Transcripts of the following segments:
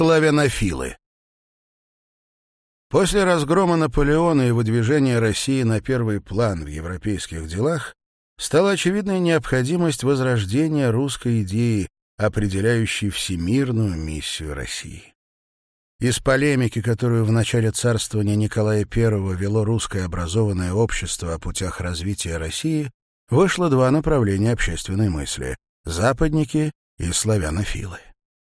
Славянофилы После разгрома Наполеона и выдвижения России на первый план в европейских делах стала очевидной необходимость возрождения русской идеи, определяющей всемирную миссию России. Из полемики, которую в начале царствования Николая I вело русское образованное общество о путях развития России, вышло два направления общественной мысли — западники и славянофилы.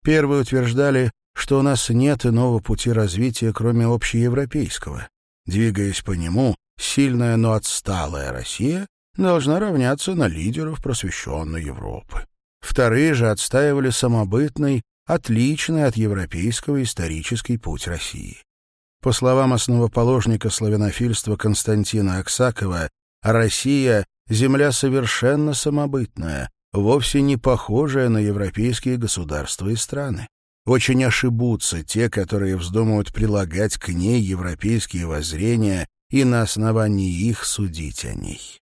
Первые утверждали, что у нас нет иного пути развития, кроме общеевропейского. Двигаясь по нему, сильная, но отсталая Россия должна равняться на лидеров просвещенной Европы. Вторые же отстаивали самобытный, отличный от европейского исторический путь России. По словам основоположника славянофильства Константина Аксакова, Россия — земля совершенно самобытная, вовсе не похожая на европейские государства и страны. Очень ошибутся те, которые вздумают прилагать к ней европейские воззрения и на основании их судить о ней.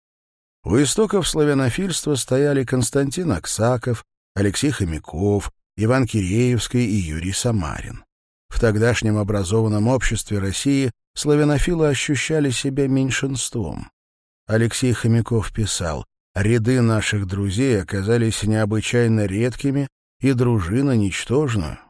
У истоков славянофильства стояли Константин Аксаков, Алексей Хомяков, Иван Киреевский и Юрий Самарин. В тогдашнем образованном обществе России славянофилы ощущали себя меньшинством. Алексей Хомяков писал, «Ряды наших друзей оказались необычайно редкими, и дружина ничтожна,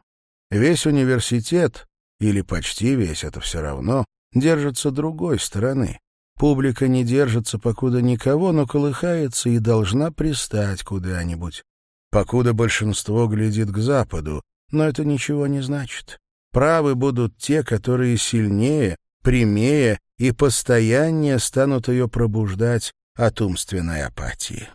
Весь университет, или почти весь, это все равно, держится другой стороны. Публика не держится, покуда никого, но колыхается и должна пристать куда-нибудь. Покуда большинство глядит к западу, но это ничего не значит. Правы будут те, которые сильнее, прямее и постояннее станут ее пробуждать от умственной апатии.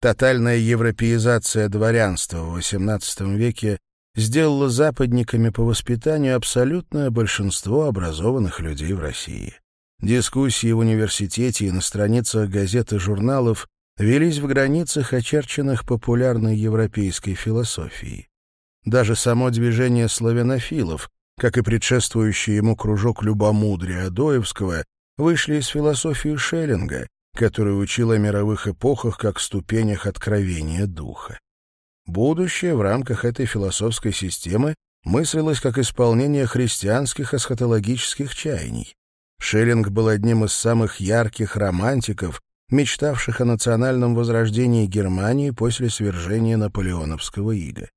Тотальная европеизация дворянства в XVIII веке Сделало западниками по воспитанию абсолютное большинство образованных людей в России. Дискуссии в университете и на страницах газет и журналов велись в границах, очерченных популярной европейской философии. Даже само движение славянофилов, как и предшествующий ему кружок любомудрия Адоевского, вышли из философии Шеллинга, который учил о мировых эпохах как ступенях откровения духа. Будущее в рамках этой философской системы мыслилось как исполнение христианских эсхатологических чаяний. Шиллинг был одним из самых ярких романтиков, мечтавших о национальном возрождении Германии после свержения наполеоновского ига.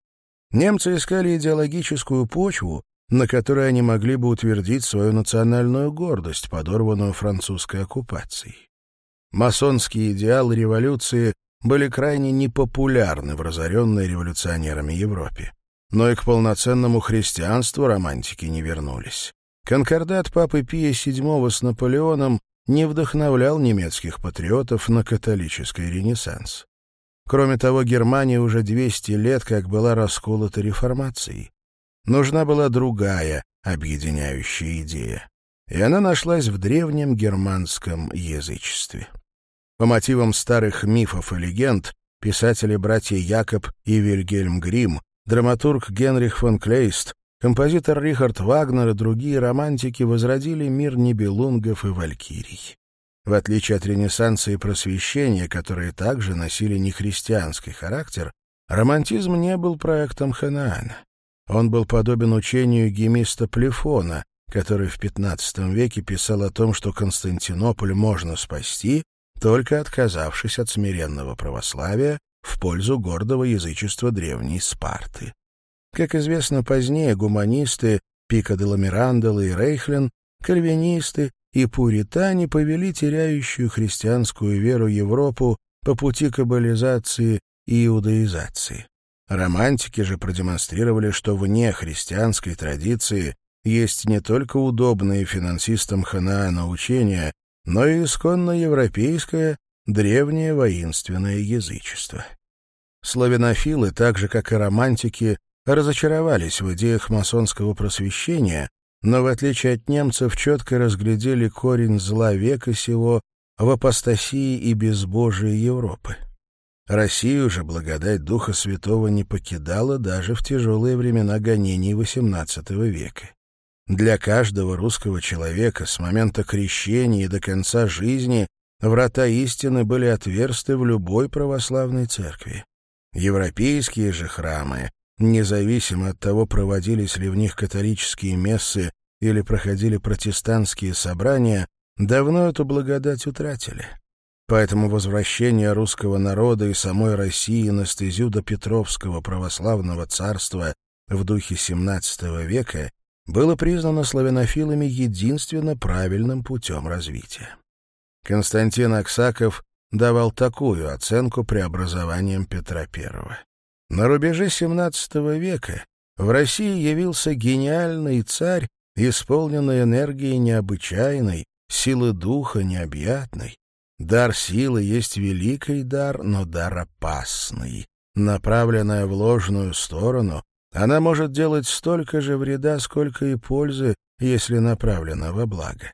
Немцы искали идеологическую почву, на которой они могли бы утвердить свою национальную гордость, подорванную французской оккупацией. Масонский идеал революции были крайне непопулярны в разоренной революционерами Европе. Но и к полноценному христианству романтики не вернулись. Конкордат Папы Пия VII с Наполеоном не вдохновлял немецких патриотов на католический ренессанс. Кроме того, Германия уже 200 лет как была расколота реформацией. Нужна была другая объединяющая идея, и она нашлась в древнем германском язычестве. По мотивам старых мифов и легенд писатели-братья Якоб и Вильгельм Грим, драматург Генрих фон Клейст, композитор Рихард Вагнер и другие романтики возродили мир небелунгов и валькирий. В отличие от Ренессанса и Просвещения, которые также носили нехристианский характер, романтизм не был проектом Ханаана. Он был подобен учению гемиста Плефона, который в XV веке писал о том, что Константинополь можно спасти, только отказавшись от смиренного православия в пользу гордого язычества древней Спарты. Как известно, позднее гуманисты Пика де Ламирандела и Рейхлин, кальвинисты и пуритане повели теряющую христианскую веру Европу по пути каббализации и иудаизации. Романтики же продемонстрировали, что вне христианской традиции есть не только удобные финансистам Ханаана учения, но и исконно европейское древнее воинственное язычество. Славянофилы, так же как и романтики, разочаровались в идеях масонского просвещения, но, в отличие от немцев, четко разглядели корень зла века сего в апостасии и безбожии Европы. Россию же благодать Духа Святого не покидала даже в тяжелые времена гонений XVIII века. Для каждого русского человека с момента крещения и до конца жизни врата истины были отверсты в любой православной церкви. Европейские же храмы, независимо от того, проводились ли в них католические мессы или проходили протестантские собрания, давно эту благодать утратили. Поэтому возвращение русского народа и самой России на стезю до Петровского православного царства в духе XVII века было признано славянофилами единственно правильным путем развития. Константин Аксаков давал такую оценку преобразованиям Петра I. На рубеже XVII века в России явился гениальный царь, исполненный энергией необычайной, силы духа необъятной. Дар силы есть великий дар, но дар опасный. Направленная в ложную сторону, она может делать столько же вреда, сколько и пользы, если направлена во благо.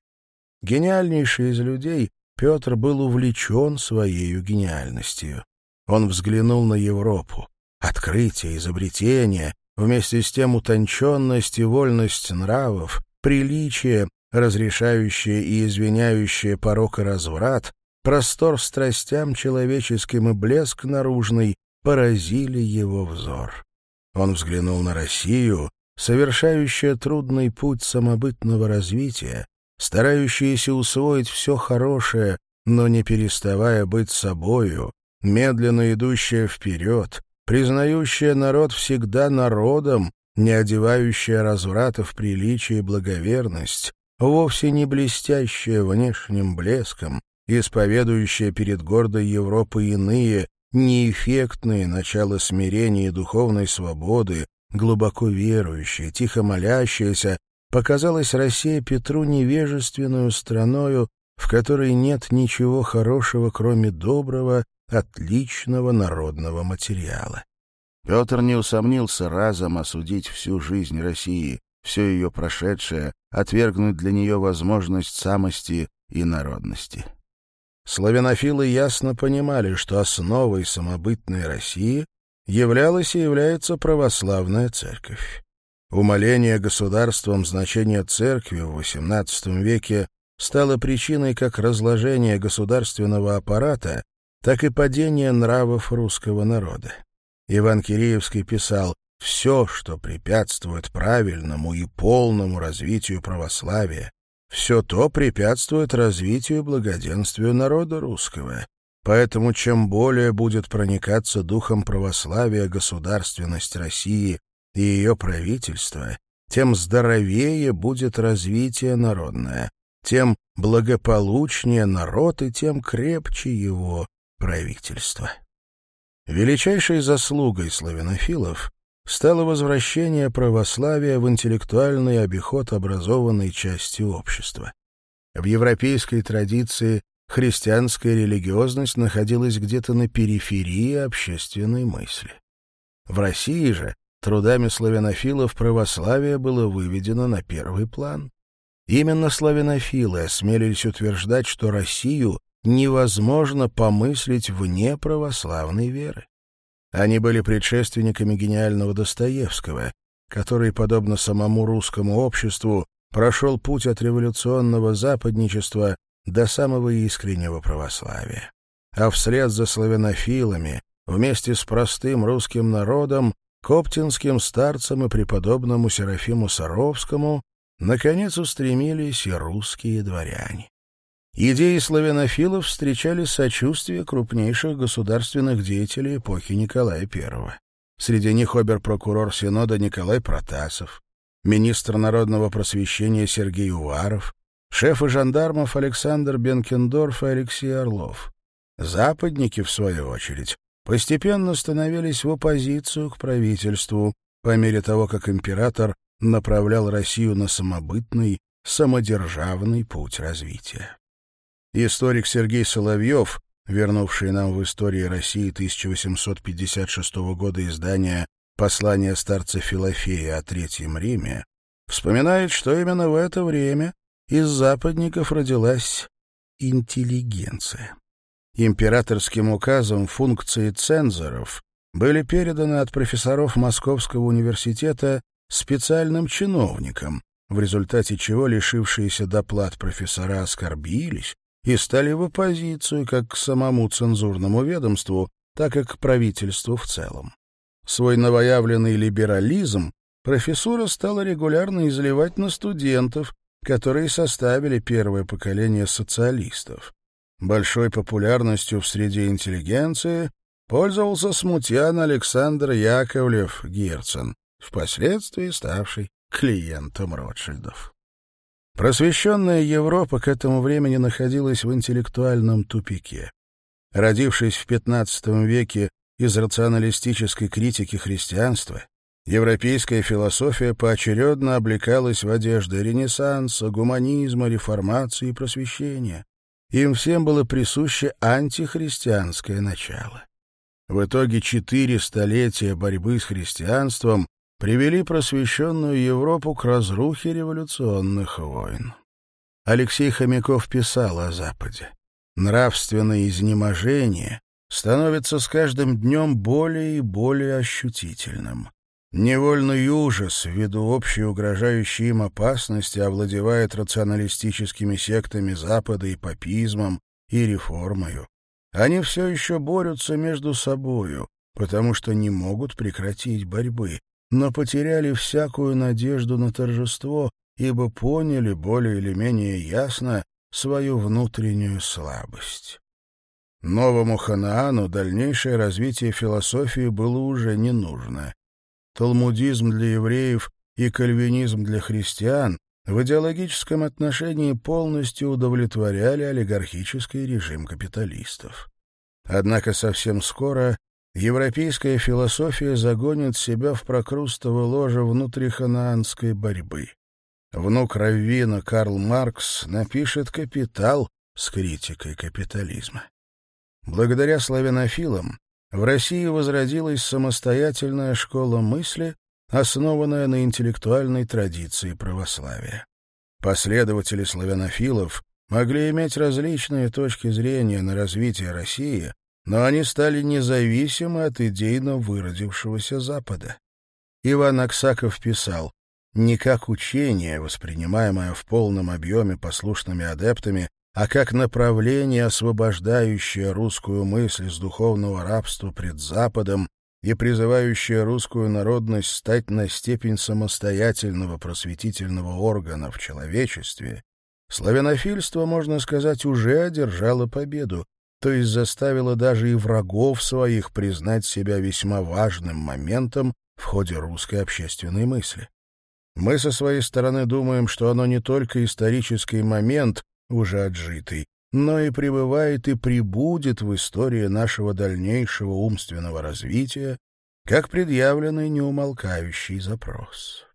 Гениальнейший из людей, Петр был увлечен своей гениальностью. Он взглянул на Европу. Открытие, изобретение, вместе с тем утонченность и вольность нравов, приличие, разрешающее и извиняющее порок и разврат, простор страстям человеческим и блеск наружный поразили его взор. Он взглянул на Россию, совершающую трудный путь самобытного развития, старающаяся усвоить все хорошее, но не переставая быть собою, медленно идущая вперед, признающая народ всегда народом, не одевающая разврата в приличие и благоверность, вовсе не блестящая внешним блеском, исповедующая перед гордой Европой иные, неэффектные начало смирения и духовной свободы, глубоко верующая, тихо молящаяся, показалась Россия Петру невежественную страною, в которой нет ничего хорошего, кроме доброго, отличного народного материала. Петр не усомнился разом осудить всю жизнь России, все ее прошедшее, отвергнуть для нее возможность самости и народности славянофилы ясно понимали, что основой самобытной России являлась и является православная церковь. Умаление государством значения церкви в XVIII веке стало причиной как разложения государственного аппарата, так и падения нравов русского народа. Иван Киреевский писал «Все, что препятствует правильному и полному развитию православия, все то препятствует развитию и благоденствию народа русского. Поэтому чем более будет проникаться духом православия государственность России и ее правительство, тем здоровее будет развитие народное, тем благополучнее народ и тем крепче его правительство. Величайшей заслугой славянофилов стало возвращение православия в интеллектуальный обиход образованной части общества. В европейской традиции христианская религиозность находилась где-то на периферии общественной мысли. В России же трудами славянофилов православие было выведено на первый план. Именно славянофилы осмелились утверждать, что Россию невозможно помыслить вне православной веры. Они были предшественниками гениального Достоевского, который, подобно самому русскому обществу, прошел путь от революционного западничества до самого искреннего православия. А вслед за славянофилами, вместе с простым русским народом, коптинским старцем и преподобному Серафиму Саровскому, наконец устремились и русские дворяне. Идеи славянофилов встречали сочувствие крупнейших государственных деятелей эпохи Николая I. Среди них обер-прокурор Синода Николай Протасов, министр народного просвещения Сергей Уваров, шефы жандармов Александр Бенкендорф и Алексей Орлов. Западники, в свою очередь, постепенно становились в оппозицию к правительству по мере того, как император направлял Россию на самобытный, самодержавный путь развития историк Сергей Соловьев, вернувший нам в истории России 1856 года издание «Послание старца Филофея о Третьем Риме», вспоминает, что именно в это время из западников родилась интеллигенция. Императорским указом функции цензоров были переданы от профессоров Московского университета специальным чиновникам, в результате чего лишившиеся доплат профессора оскорбились и стали в оппозицию как к самому цензурному ведомству, так и к правительству в целом. Свой новоявленный либерализм профессура стала регулярно изливать на студентов, которые составили первое поколение социалистов. Большой популярностью в среде интеллигенции пользовался смутьян Александр Яковлев Герцен, впоследствии ставший клиентом Ротшильдов. Просвещенная Европа к этому времени находилась в интеллектуальном тупике. Родившись в XV веке из рационалистической критики христианства, европейская философия поочередно облекалась в одежды Ренессанса, гуманизма, реформации и просвещения. Им всем было присуще антихристианское начало. В итоге четыре столетия борьбы с христианством привели просвещенную Европу к разрухе революционных войн. Алексей Хомяков писал о Западе. Нравственное изнеможение становится с каждым днем более и более ощутительным. Невольный ужас, ввиду общей угрожающей им опасности, овладевает рационалистическими сектами Запада и папизмом, и реформою. Они все еще борются между собою, потому что не могут прекратить борьбы, но потеряли всякую надежду на торжество, ибо поняли более или менее ясно свою внутреннюю слабость. Новому Ханаану дальнейшее развитие философии было уже не нужно. Талмудизм для евреев и кальвинизм для христиан в идеологическом отношении полностью удовлетворяли олигархический режим капиталистов. Однако совсем скоро европейская философия загонит себя в прокрустово ложе внутрихананской борьбы. Внук Раввина Карл Маркс напишет «Капитал» с критикой капитализма. Благодаря славянофилам в России возродилась самостоятельная школа мысли, основанная на интеллектуальной традиции православия. Последователи славянофилов могли иметь различные точки зрения на развитие России, но они стали независимы от идейно выродившегося Запада. Иван Аксаков писал, «Не как учение, воспринимаемое в полном объеме послушными адептами, а как направление, освобождающее русскую мысль с духовного рабства пред Западом и призывающее русскую народность стать на степень самостоятельного просветительного органа в человечестве, славянофильство, можно сказать, уже одержало победу, то есть заставило даже и врагов своих признать себя весьма важным моментом в ходе русской общественной мысли. Мы со своей стороны думаем, что оно не только исторический момент, уже отжитый, но и пребывает и прибудет в истории нашего дальнейшего умственного развития, как предъявленный неумолкающий запрос.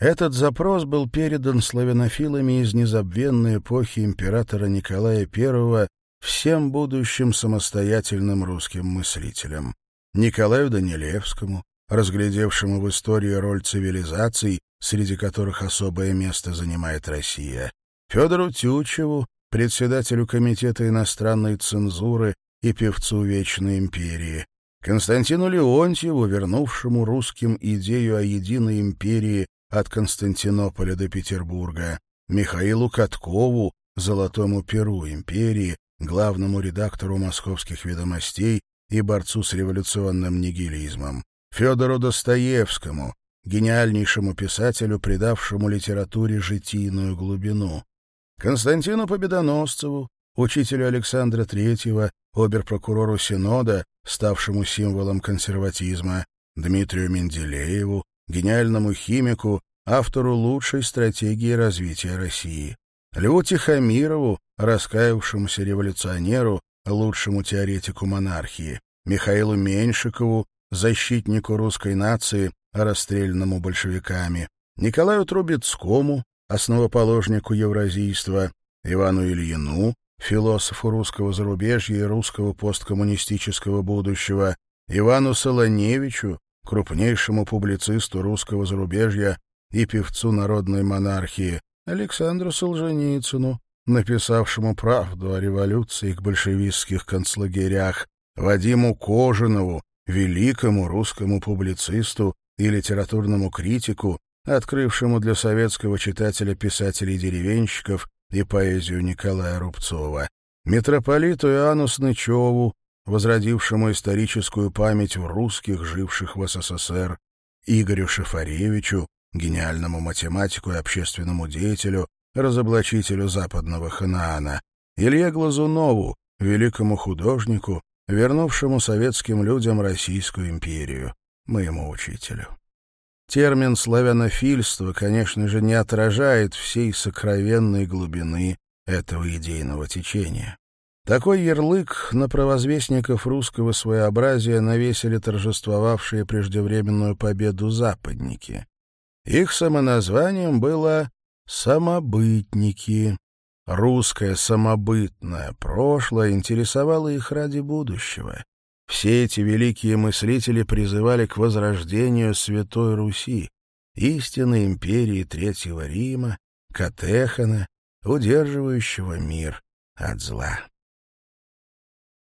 Этот запрос был передан славянофилами из незабвенной эпохи императора Николая I всем будущим самостоятельным русским мыслителям. Николаю Данилевскому, разглядевшему в истории роль цивилизаций, среди которых особое место занимает Россия, Федору Тючеву, председателю Комитета иностранной цензуры и певцу Вечной империи, Константину Леонтьеву, вернувшему русским идею о единой империи от Константинополя до Петербурга, Михаилу Каткову, Золотому Перу империи, главному редактору московских ведомостей и борцу с революционным нигилизмом, Федору Достоевскому, гениальнейшему писателю, придавшему литературе житийную глубину, Константину Победоносцеву, учителю Александра Третьего, оберпрокурору Синода, ставшему символом консерватизма, Дмитрию Менделееву, гениальному химику, автору лучшей стратегии развития России. Льву Тихомирову, раскаявшемуся революционеру, лучшему теоретику монархии, Михаилу Меньшикову, защитнику русской нации, расстрелянному большевиками, Николаю Трубецкому, основоположнику евразийства, Ивану Ильину, философу русского зарубежья и русского посткоммунистического будущего, Ивану Солоневичу, крупнейшему публицисту русского зарубежья и певцу народной монархии, Александру Солженицыну, написавшему правду о революции к большевистских концлагерях, Вадиму Кожинову, великому русскому публицисту и литературному критику, открывшему для советского читателя писателей-деревенщиков и поэзию Николая Рубцова, митрополиту Иоанну Снычеву, возродившему историческую память в русских, живших в СССР, Игорю Шафаревичу гениальному математику и общественному деятелю, разоблачителю западного Ханаана, Илье Глазунову, великому художнику, вернувшему советским людям Российскую империю, моему учителю. Термин «славянофильство», конечно же, не отражает всей сокровенной глубины этого идейного течения. Такой ярлык на провозвестников русского своеобразия навесили торжествовавшие преждевременную победу западники. Их самоназванием было «самобытники». Русское самобытное прошлое интересовало их ради будущего. Все эти великие мыслители призывали к возрождению Святой Руси, истинной империи Третьего Рима, Катехана, удерживающего мир от зла.